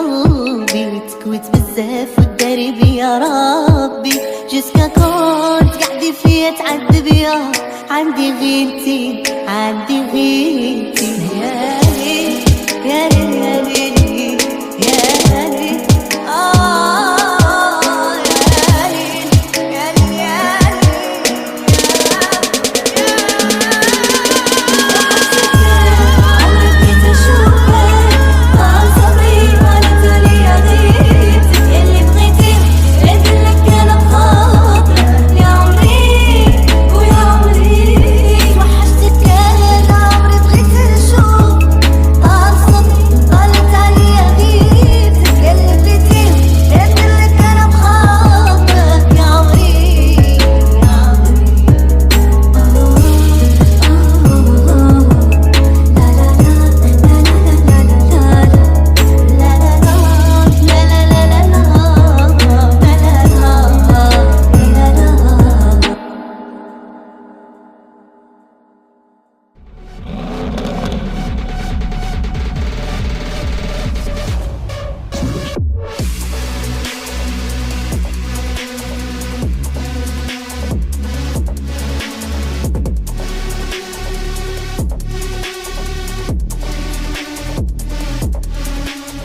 قلبي تكوت بزاف والدرب يا ربي. جسكا كنت قاعدة فيا تعذب يا عندي غيرتي عندي غيرتي.